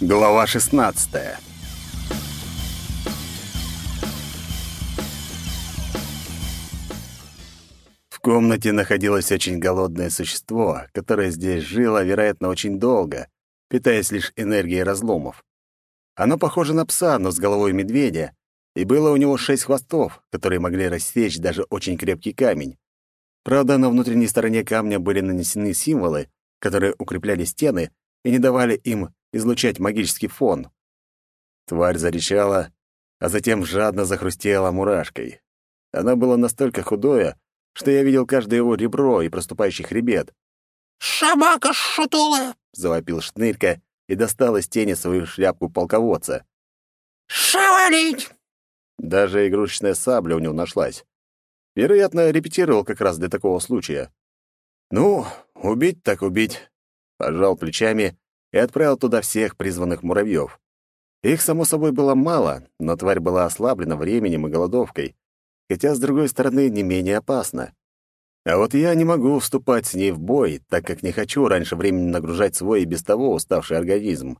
Глава 16. В комнате находилось очень голодное существо, которое здесь жило, вероятно, очень долго, питаясь лишь энергией разломов. Оно похоже на пса, но с головой медведя, и было у него шесть хвостов, которые могли рассечь даже очень крепкий камень. Правда, на внутренней стороне камня были нанесены символы, которые укрепляли стены и не давали им излучать магический фон. Тварь зарычала, а затем жадно захрустела мурашкой. Она была настолько худое, что я видел каждое его ребро и проступающий хребет. «Собака шутулая!» — завопил Шнырька и достал из тени свою шляпку полководца. «Шевелить!» Даже игрушечная сабля у него нашлась. Вероятно, репетировал как раз для такого случая. «Ну, убить так убить», — пожал плечами и отправил туда всех призванных муравьев. Их, само собой, было мало, но тварь была ослаблена временем и голодовкой, хотя, с другой стороны, не менее опасна. А вот я не могу вступать с ней в бой, так как не хочу раньше времени нагружать свой и без того уставший организм.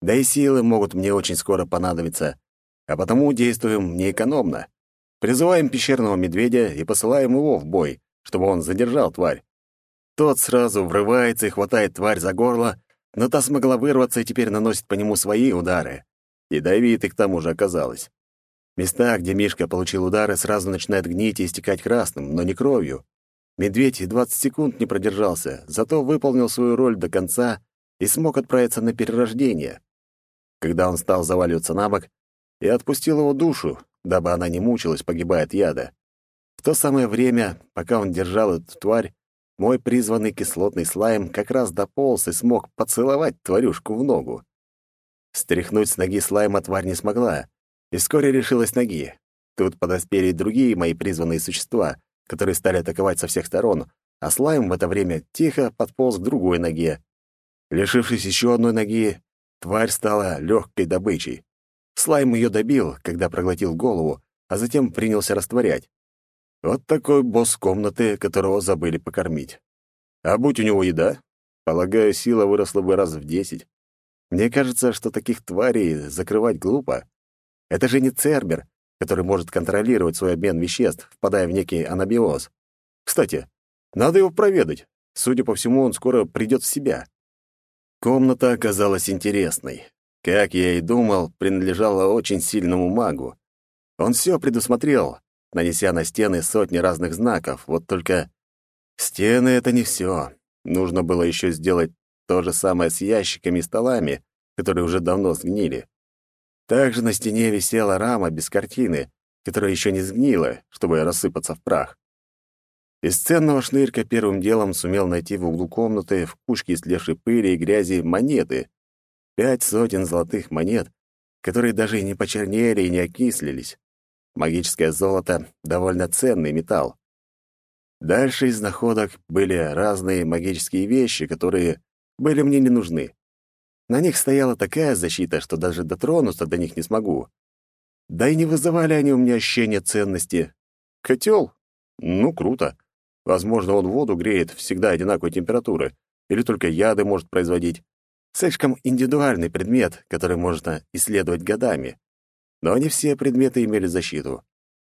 Да и силы могут мне очень скоро понадобиться, а потому действуем неэкономно. Призываем пещерного медведя и посылаем его в бой, чтобы он задержал тварь. Тот сразу врывается и хватает тварь за горло, но та смогла вырваться и теперь наносит по нему свои удары. Ядовитый к тому же оказалось. Места, где Мишка получил удары, сразу начинают гнить и истекать красным, но не кровью. Медведь и 20 секунд не продержался, зато выполнил свою роль до конца и смог отправиться на перерождение. Когда он стал заваливаться на бок, я отпустил его душу, дабы она не мучилась, погибая от яда. В то самое время, пока он держал эту тварь, мой призванный кислотный слайм как раз дополз и смог поцеловать тварюшку в ногу. Стряхнуть с ноги слайма тварь не смогла, и вскоре решилась ноги. Тут подоспели другие мои призванные существа, которые стали атаковать со всех сторон, а слайм в это время тихо подполз к другой ноге. Лишившись еще одной ноги, тварь стала легкой добычей. Слайм ее добил, когда проглотил голову, а затем принялся растворять. Вот такой босс комнаты, которого забыли покормить. А будь у него еда, полагаю, сила выросла бы раз в десять. Мне кажется, что таких тварей закрывать глупо. Это же не Цербер, который может контролировать свой обмен веществ, впадая в некий анабиоз. Кстати, надо его проведать. Судя по всему, он скоро придет в себя. Комната оказалась интересной. Как я и думал, принадлежала очень сильному магу. Он все предусмотрел, нанеся на стены сотни разных знаков. Вот только стены — это не все. Нужно было еще сделать то же самое с ящиками и столами, которые уже давно сгнили. Также на стене висела рама без картины, которая еще не сгнила, чтобы рассыпаться в прах. Из ценного шнырька первым делом сумел найти в углу комнаты в кучке истлевшей пыли и грязи монеты. Пять сотен золотых монет, которые даже и не почернели и не окислились. Магическое золото — довольно ценный металл. Дальше из находок были разные магические вещи, которые были мне не нужны. На них стояла такая защита, что даже дотронуться до них не смогу. Да и не вызывали они у меня ощущения ценности. Котел? Ну, круто. Возможно, он воду греет всегда одинаковой температуры, или только яды может производить. Слишком индивидуальный предмет, который можно исследовать годами. Но не все предметы имели защиту.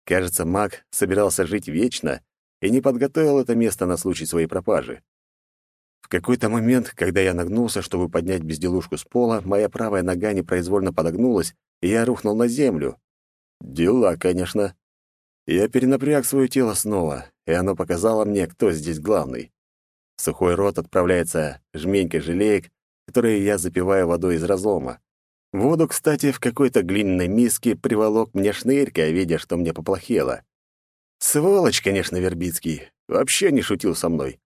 Кажется, маг собирался жить вечно и не подготовил это место на случай своей пропажи. В какой-то момент, когда я нагнулся, чтобы поднять безделушку с пола, моя правая нога непроизвольно подогнулась, и я рухнул на землю. Дела, конечно. Я перенапряг свое тело снова, и оно показало мне, кто здесь главный. В сухой рот отправляется жменька желеек, которые я запиваю водой из разлома. Воду, кстати, в какой-то глиняной миске приволок мне шнырька, видя, что мне поплохело. Сволочь, конечно, Вербицкий. Вообще не шутил со мной.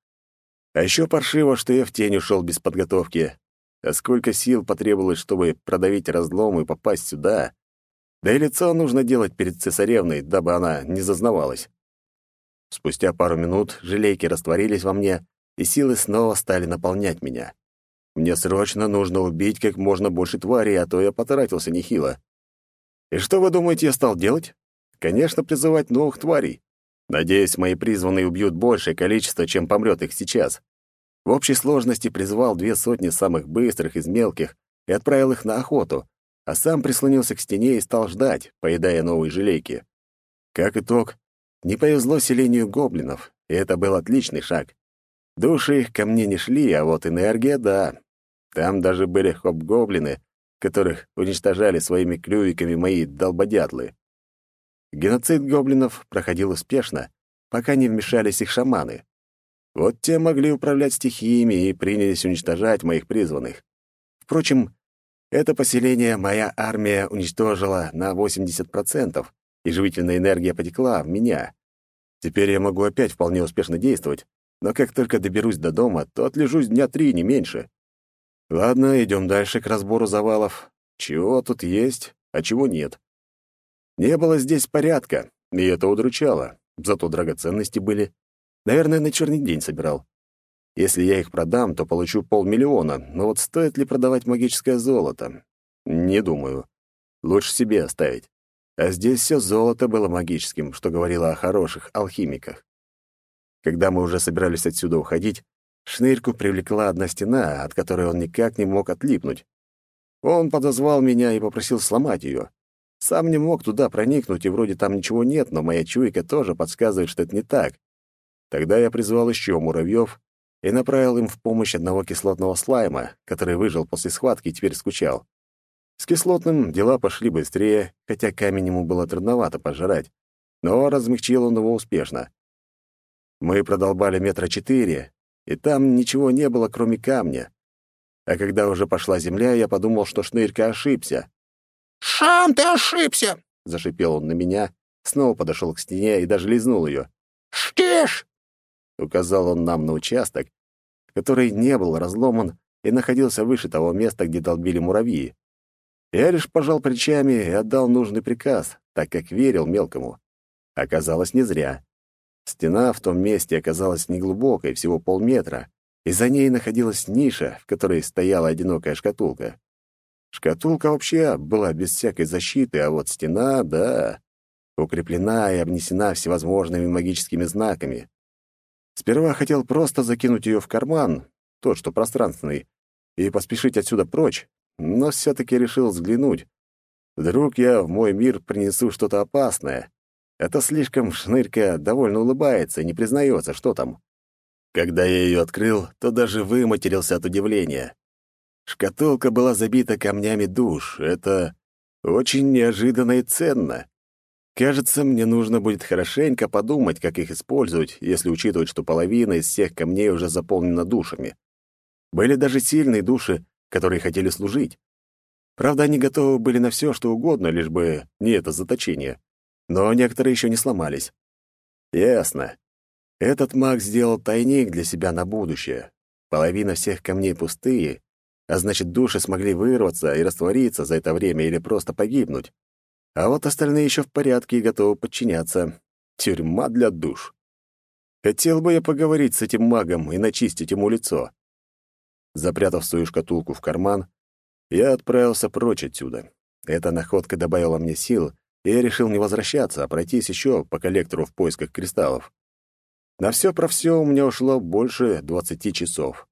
А еще паршиво, что я в тень ушел без подготовки. А сколько сил потребовалось, чтобы продавить разлом и попасть сюда. Да и лицо нужно делать перед цесаревной, дабы она не зазнавалась. Спустя пару минут желейки растворились во мне, и силы снова стали наполнять меня. Мне срочно нужно убить как можно больше тварей, а то я потратился нехило. И что вы думаете, я стал делать? Конечно, призывать новых тварей. Надеюсь, мои призванные убьют большее количество, чем помрет их сейчас. В общей сложности призвал две сотни самых быстрых из мелких, и отправил их на охоту, а сам прислонился к стене и стал ждать, поедая новые желейки. Как итог, не повезло селению гоблинов, и это был отличный шаг. Души их ко мне не шли, а вот энергия — да. Там даже были хоп-гоблины, которых уничтожали своими клювиками мои долбодятлы. Геноцид гоблинов проходил успешно, пока не вмешались их шаманы. Вот те могли управлять стихиями и принялись уничтожать моих призванных. Впрочем, это поселение моя армия уничтожила на 80%, и живительная энергия потекла в меня. Теперь я могу опять вполне успешно действовать, но как только доберусь до дома, то отлежусь дня три, не меньше. Ладно, идем дальше к разбору завалов. Чего тут есть, а чего нет. Не было здесь порядка, и это удручало. Зато драгоценности были. Наверное, на черный день собирал. Если я их продам, то получу полмиллиона, но вот стоит ли продавать магическое золото? Не думаю. Лучше себе оставить. А здесь все золото было магическим, что говорило о хороших алхимиках. Когда мы уже собирались отсюда уходить, Шнырьку привлекла одна стена, от которой он никак не мог отлипнуть. Он подозвал меня и попросил сломать ее. Сам не мог туда проникнуть, и вроде там ничего нет, но моя чуйка тоже подсказывает, что это не так. Тогда я призвал еще муравьев и направил им в помощь одного кислотного слайма, который выжил после схватки и теперь скучал. С кислотным дела пошли быстрее, хотя камень ему было трудновато пожрать, но размягчил он его успешно. Мы продолбали метра четыре, и там ничего не было, кроме камня. А когда уже пошла земля, я подумал, что Шнырька ошибся. «Сам ты ошибся!» — зашипел он на меня, снова подошел к стене и даже лизнул ее. «Штишь!» — указал он нам на участок, который не был разломан и находился выше того места, где долбили муравьи. Я лишь пожал плечами и отдал нужный приказ, так как верил мелкому. Оказалось, не зря. Стена в том месте оказалась неглубокой, всего полметра, и за ней находилась ниша, в которой стояла одинокая шкатулка. Шкатулка вообще была без всякой защиты, а вот стена, да, укреплена и обнесена всевозможными магическими знаками. Сперва хотел просто закинуть ее в карман, тот, что пространственный, и поспешить отсюда прочь, но все-таки решил взглянуть. Вдруг я в мой мир принесу что-то опасное, это слишком шнырька довольно улыбается и не признается, что там. Когда я ее открыл, то даже выматерился от удивления. Шкатулка была забита камнями душ. Это очень неожиданно и ценно. Кажется, мне нужно будет хорошенько подумать, как их использовать, если учитывать, что половина из всех камней уже заполнена душами. Были даже сильные души, которые хотели служить. Правда, они готовы были на все, что угодно, лишь бы не это заточение но некоторые еще не сломались. Ясно. Этот маг сделал тайник для себя на будущее. Половина всех камней пустые, а значит, души смогли вырваться и раствориться за это время или просто погибнуть. А вот остальные еще в порядке и готовы подчиняться. Тюрьма для душ. Хотел бы я поговорить с этим магом и начистить ему лицо. Запрятав свою шкатулку в карман, я отправился прочь отсюда. Эта находка добавила мне сил, я решил не возвращаться, а пройтись еще по коллектору в поисках кристаллов. На все про все у меня ушло больше двадцати часов.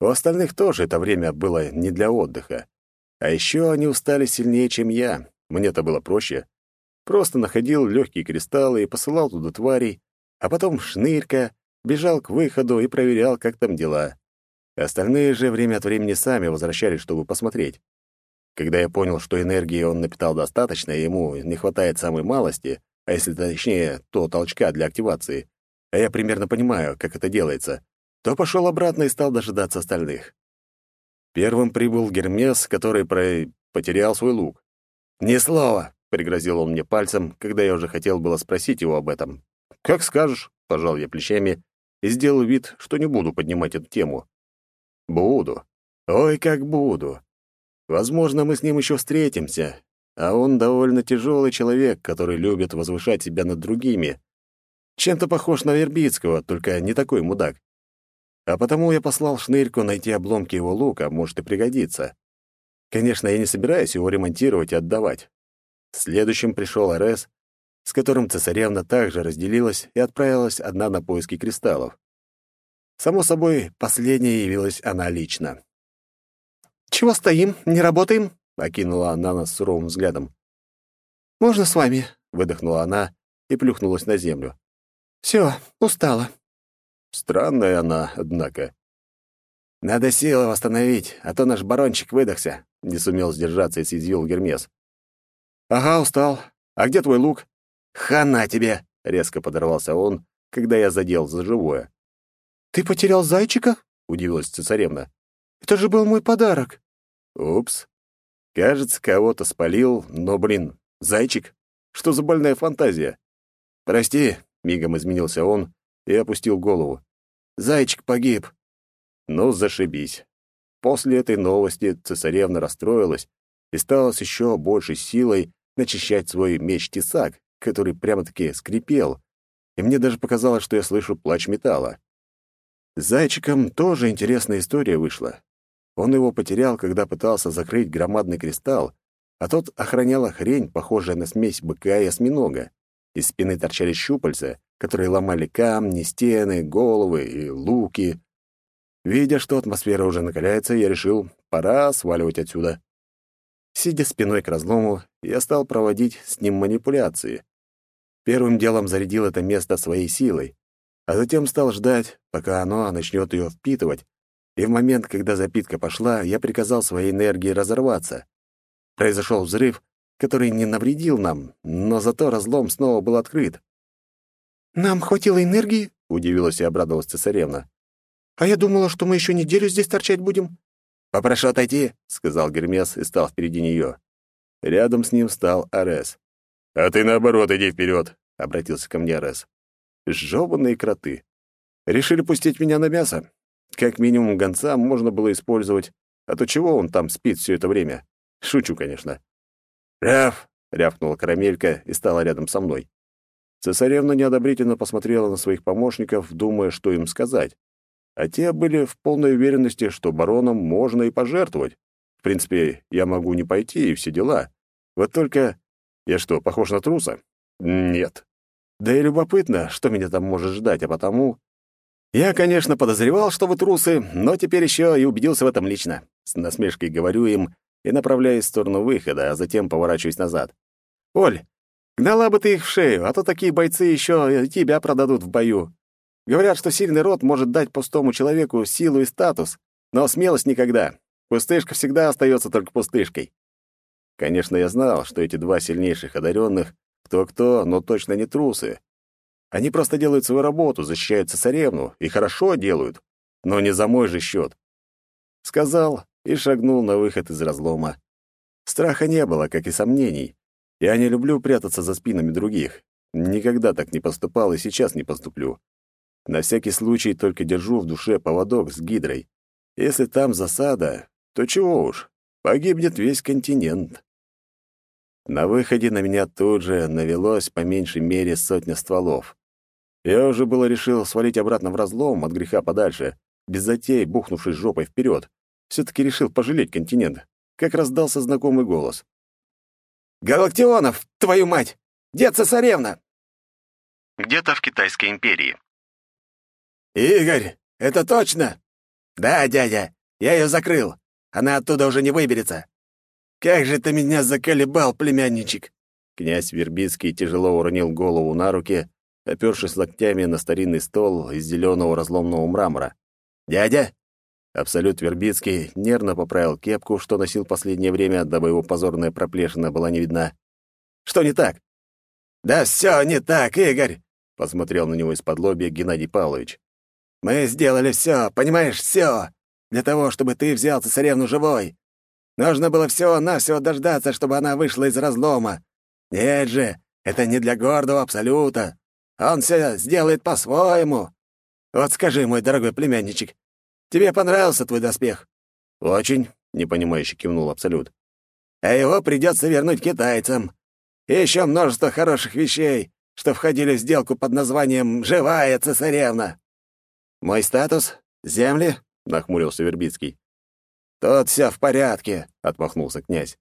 У остальных тоже это время было не для отдыха. А еще они устали сильнее, чем я. Мне-то было проще. Просто находил легкие кристаллы и посылал туда тварей, а потом шнырька, бежал к выходу и проверял, как там дела. Остальные же время от времени сами возвращались, чтобы посмотреть. Когда я понял, что энергии он напитал достаточно, ему не хватает самой малости, а если точнее, то толчка для активации, а я примерно понимаю, как это делается, то пошел обратно и стал дожидаться остальных. Первым прибыл Гермес, который про... потерял свой лук. «Ни слова!» — пригрозил он мне пальцем, когда я уже хотел было спросить его об этом. «Как скажешь», — пожал я плечами и сделал вид, что не буду поднимать эту тему. «Буду. Ой, как буду. Возможно, мы с ним еще встретимся, а он довольно тяжелый человек, который любит возвышать себя над другими. Чем-то похож на Вербицкого, только не такой мудак. А потому я послал Шнырьку найти обломки его лука, может и пригодится. Конечно, я не собираюсь его ремонтировать и отдавать. Следующим пришел РС, с которым цесаревна также разделилась и отправилась одна на поиски кристаллов. Само собой, последняя явилась она лично. «Чего стоим? Не работаем?» — окинула она нас суровым взглядом. «Можно с вами?» — выдохнула она и плюхнулась на землю. «Все, устала». Странная она, однако. «Надо силы восстановить, а то наш барончик выдохся», — не сумел сдержаться и съязвил Гермес. «Ага, устал. А где твой лук?» «Хана тебе!» — резко подорвался он, когда я задел за живое. «Ты потерял зайчика?» — удивилась цесаревна. «Это же был мой подарок». «Упс. Кажется, кого-то спалил, но, блин, зайчик? Что за больная фантазия?» «Прости», — мигом изменился он и опустил голову. «Зайчик погиб». Ну, зашибись. После этой новости цесаревна расстроилась и стала с еще большей силой начищать свой меч-тесак, который прямо-таки скрипел, и мне даже показалось, что я слышу плач металла. С зайчиком тоже интересная история вышла. Он его потерял, когда пытался закрыть громадный кристалл, а тот охраняла хрень, похожая на смесь быка и осьминога. Из спины торчали щупальца, которые ломали камни, стены, головы и луки. Видя, что атмосфера уже накаляется, я решил, пора сваливать отсюда. Сидя спиной к разлому, я стал проводить с ним манипуляции. Первым делом зарядил это место своей силой, а затем стал ждать, пока оно начнет ее впитывать, и в момент, когда запитка пошла, я приказал своей энергии разорваться. Произошел взрыв, который не навредил нам, но зато разлом снова был открыт. «Нам хватило энергии?» — удивилась и обрадовалась цесаревна. «А я думала, что мы еще неделю здесь торчать будем». «Попрошу отойти», — сказал Гермес и стал впереди нее. Рядом с ним стал Арес. «А ты, наоборот, иди вперед», — обратился ко мне Арес. «Жёбаные кроты. Решили пустить меня на мясо? Как минимум гонца можно было использовать, а то чего он там спит все это время? Шучу, конечно. «Раф!» — рявкнула карамелька и стала рядом со мной. Цесаревна неодобрительно посмотрела на своих помощников, думая, что им сказать. А те были в полной уверенности, что бароном можно и пожертвовать. В принципе, я могу не пойти и все дела. Вот только... Я что, похож на труса? Нет. Да и любопытно, что меня там может ждать, а потому... «Я, конечно, подозревал, что вы трусы, но теперь еще и убедился в этом лично». С насмешкой говорю им и направляюсь в сторону выхода, а затем поворачиваюсь назад. «Оль, гнала бы ты их в шею, а то такие бойцы еще тебя продадут в бою. Говорят, что сильный род может дать пустому человеку силу и статус, но смелость никогда. Пустышка всегда остается только пустышкой». Конечно, я знал, что эти два сильнейших одаренных кто-кто, но точно не трусы. Они просто делают свою работу, защищают цесаревну, и хорошо делают, но не за мой же счет. Сказал и шагнул на выход из разлома. Страха не было, как и сомнений. Я не люблю прятаться за спинами других. Никогда так не поступал и сейчас не поступлю. На всякий случай только держу в душе поводок с гидрой. Если там засада, то чего уж, погибнет весь континент. На выходе на меня тут же навелось по меньшей мере сотня стволов. Я уже было решил свалить обратно в разлом от греха подальше, без затей, бухнувшись жопой вперед. Все-таки решил пожалеть континент, как раздался знакомый голос. «Галактионов, твою мать! Дед цесаревна!» Где-то в Китайской империи. «Игорь, это точно?» «Да, дядя, я ее закрыл. Она оттуда уже не выберется. Как же ты меня заколебал, племянничек!» Князь Вербицкий тяжело уронил голову на руки, опершись локтями на старинный стол из зеленого разломного мрамора. «Дядя!» Абсолют Вербицкий нервно поправил кепку, что носил последнее время, дабы его позорная проплешина была не видна. «Что не так?» «Да все не так, Игорь!» — посмотрел на него из-под лобья Геннадий Павлович. «Мы сделали все, понимаешь, все, для того, чтобы ты взял цесаревну живой. Нужно было всего-навсего дождаться, чтобы она вышла из разлома. Нет же, это не для гордого абсолюта. Он все сделает по-своему. Вот скажи, мой дорогой племянничек, тебе понравился твой доспех?» «Очень», — непонимающе кивнул Абсолют. «А его придется вернуть китайцам. И еще множество хороших вещей, что входили в сделку под названием «Живая цесаревна». «Мой статус? Земли?» — нахмурился Вербицкий. «Тут все в порядке», — отмахнулся князь.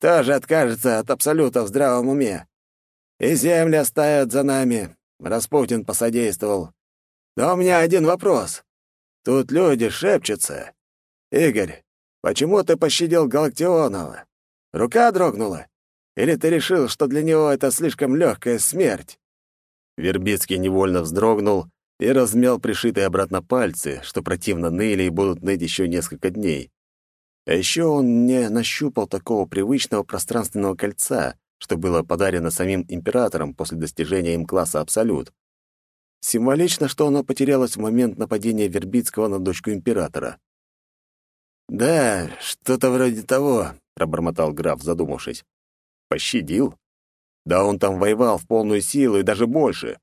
«Тоже откажется от абсолюта в здравом уме. И земли оставят за нами. Распутин посодействовал. Но у меня один вопрос. Тут люди шепчутся. Игорь, почему ты пощадил Галактионова? Рука дрогнула? Или ты решил, что для него это слишком легкая смерть?» Вербицкий невольно вздрогнул и размял пришитые обратно пальцы, что противно ныли и будут ныть еще несколько дней. А еще он не нащупал такого привычного пространственного кольца, что было подарено самим императором после достижения им класса Абсолют. Символично, что оно потерялось в момент нападения Вербицкого на дочку императора. «Да, что-то вроде того», — пробормотал граф, задумавшись. «Пощадил? Да он там воевал в полную силу и даже больше.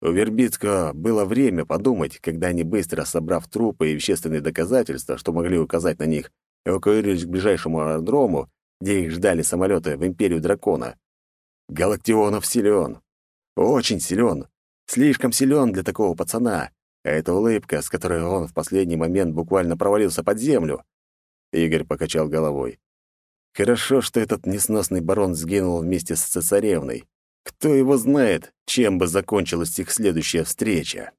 У Вербицкого было время подумать, когда они, быстро собрав трупы и вещественные доказательства, что могли указать на них, эвакуировались к ближайшему аэродрому, где их ждали самолеты в Империю Дракона. Галактионов силен. Очень силен. Слишком силен для такого пацана. А эта улыбка, с которой он в последний момент буквально провалился под землю. Игорь покачал головой. Хорошо, что этот несносный барон сгинул вместе с цесаревной. Кто его знает, чем бы закончилась их следующая встреча?